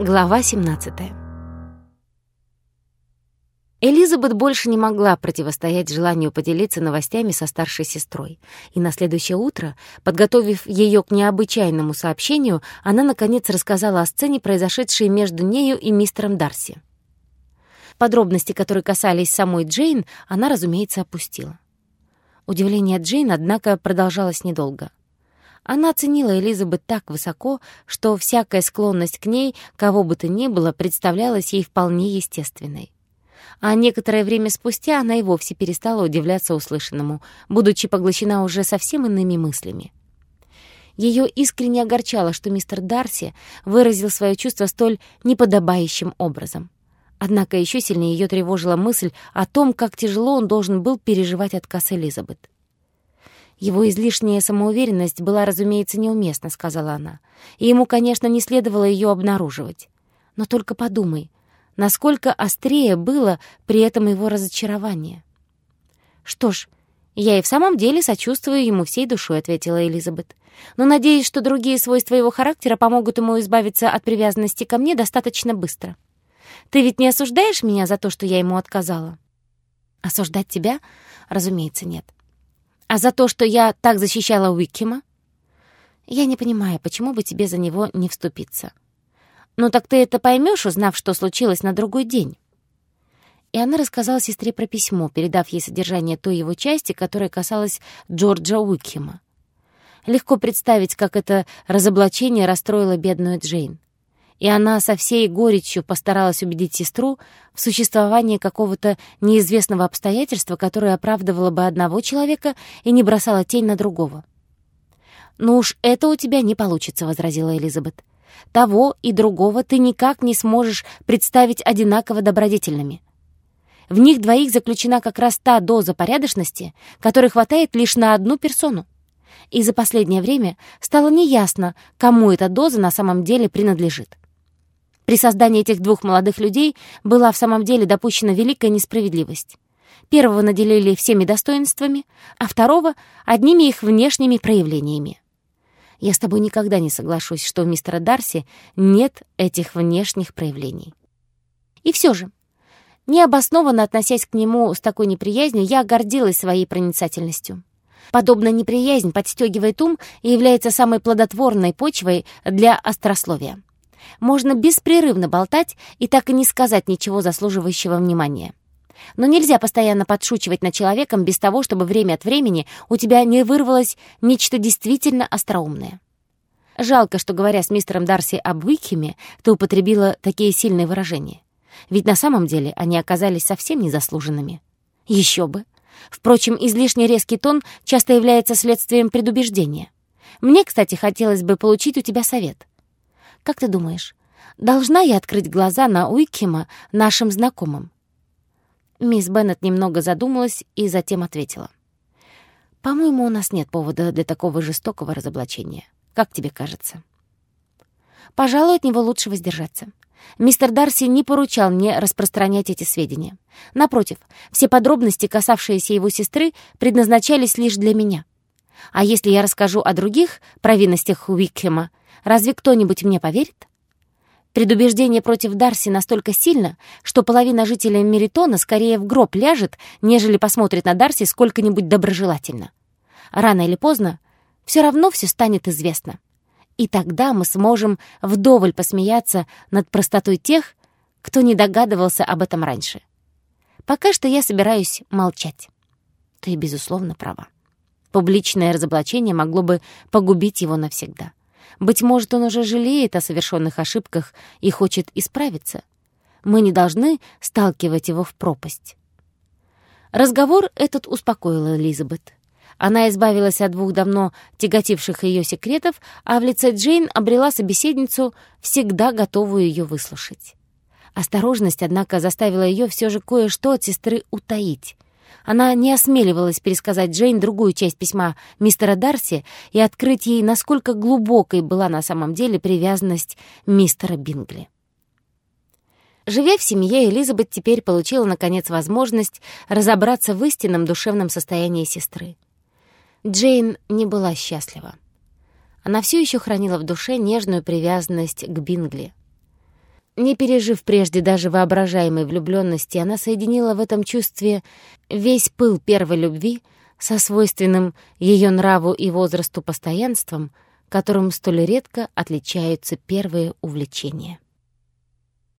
Глава 17 Элизабет больше не могла противостоять желанию поделиться новостями со старшей сестрой, и на следующее утро, подготовив ее к необычайному сообщению, она, наконец, рассказала о сцене, произошедшей между нею и мистером Дарси. Подробности, которые касались самой Джейн, она, разумеется, опустила. Удивление Джейн, однако, продолжалось недолго. Она оценила Элизабет так высоко, что всякая склонность к ней, кого бы то ни было, представлялась ей вполне естественной а некоторое время спустя она и вовсе перестала удивляться услышанному, будучи поглощена уже совсем иными мыслями. Ее искренне огорчало, что мистер Дарси выразил свое чувство столь неподобающим образом. Однако еще сильнее ее тревожила мысль о том, как тяжело он должен был переживать отказ Элизабет. «Его излишняя самоуверенность была, разумеется, неуместна», — сказала она, «и ему, конечно, не следовало ее обнаруживать. Но только подумай, насколько острее было при этом его разочарование. «Что ж, я и в самом деле сочувствую ему всей душой», — ответила Элизабет. «Но надеюсь, что другие свойства его характера помогут ему избавиться от привязанности ко мне достаточно быстро. Ты ведь не осуждаешь меня за то, что я ему отказала?» «Осуждать тебя? Разумеется, нет. А за то, что я так защищала Уиккема? Я не понимаю, почему бы тебе за него не вступиться?» «Ну так ты это поймешь, узнав, что случилось на другой день?» И она рассказала сестре про письмо, передав ей содержание той его части, которая касалась Джорджа Уикхема. Легко представить, как это разоблачение расстроило бедную Джейн. И она со всей горечью постаралась убедить сестру в существовании какого-то неизвестного обстоятельства, которое оправдывало бы одного человека и не бросало тень на другого. «Ну уж это у тебя не получится», — возразила Элизабет. Того и другого ты никак не сможешь представить одинаково добродетельными. В них двоих заключена как раз та доза порядочности, которой хватает лишь на одну персону. И за последнее время стало неясно, кому эта доза на самом деле принадлежит. При создании этих двух молодых людей была в самом деле допущена великая несправедливость. Первого наделили всеми достоинствами, а второго — одними их внешними проявлениями. Я с тобой никогда не соглашусь, что у мистера Дарси нет этих внешних проявлений. И все же, необоснованно относясь к нему с такой неприязнью, я гордилась своей проницательностью. Подобная неприязнь подстегивает ум и является самой плодотворной почвой для острословия. Можно беспрерывно болтать и так и не сказать ничего заслуживающего внимания. Но нельзя постоянно подшучивать над человеком без того, чтобы время от времени у тебя не вырвалось нечто действительно остроумное. Жалко, что, говоря с мистером Дарси об Уикхеме, ты употребила такие сильные выражения. Ведь на самом деле они оказались совсем незаслуженными. Еще бы. Впрочем, излишне резкий тон часто является следствием предубеждения. Мне, кстати, хотелось бы получить у тебя совет. Как ты думаешь, должна я открыть глаза на Уикхема нашим знакомым? Мисс Беннет немного задумалась и затем ответила. «По-моему, у нас нет повода для такого жестокого разоблачения. Как тебе кажется?» «Пожалуй, от него лучше воздержаться. Мистер Дарси не поручал мне распространять эти сведения. Напротив, все подробности, касавшиеся его сестры, предназначались лишь для меня. А если я расскажу о других провинностях Уикхема, разве кто-нибудь мне поверит?» Предубеждение против Дарси настолько сильно, что половина жителей Меритона скорее в гроб ляжет, нежели посмотрит на Дарси сколько-нибудь доброжелательно. Рано или поздно все равно все станет известно. И тогда мы сможем вдоволь посмеяться над простотой тех, кто не догадывался об этом раньше. Пока что я собираюсь молчать. Ты, безусловно, права. Публичное разоблачение могло бы погубить его навсегда. Быть может, он уже жалеет о совершенных ошибках и хочет исправиться. Мы не должны сталкивать его в пропасть. Разговор этот успокоил Элизабет. Она избавилась от двух давно тяготивших ее секретов, а в лице Джейн обрела собеседницу, всегда готовую ее выслушать. Осторожность, однако, заставила ее все же кое-что от сестры утаить. Она не осмеливалась пересказать Джейн другую часть письма мистера Дарси и открыть ей, насколько глубокой была на самом деле привязанность мистера Бингли. Живя в семье, Элизабет теперь получила, наконец, возможность разобраться в истинном душевном состоянии сестры. Джейн не была счастлива. Она все еще хранила в душе нежную привязанность к Бингли. Не пережив прежде даже воображаемой влюбленности, она соединила в этом чувстве весь пыл первой любви со свойственным ее нраву и возрасту постоянством, которым столь редко отличаются первые увлечения.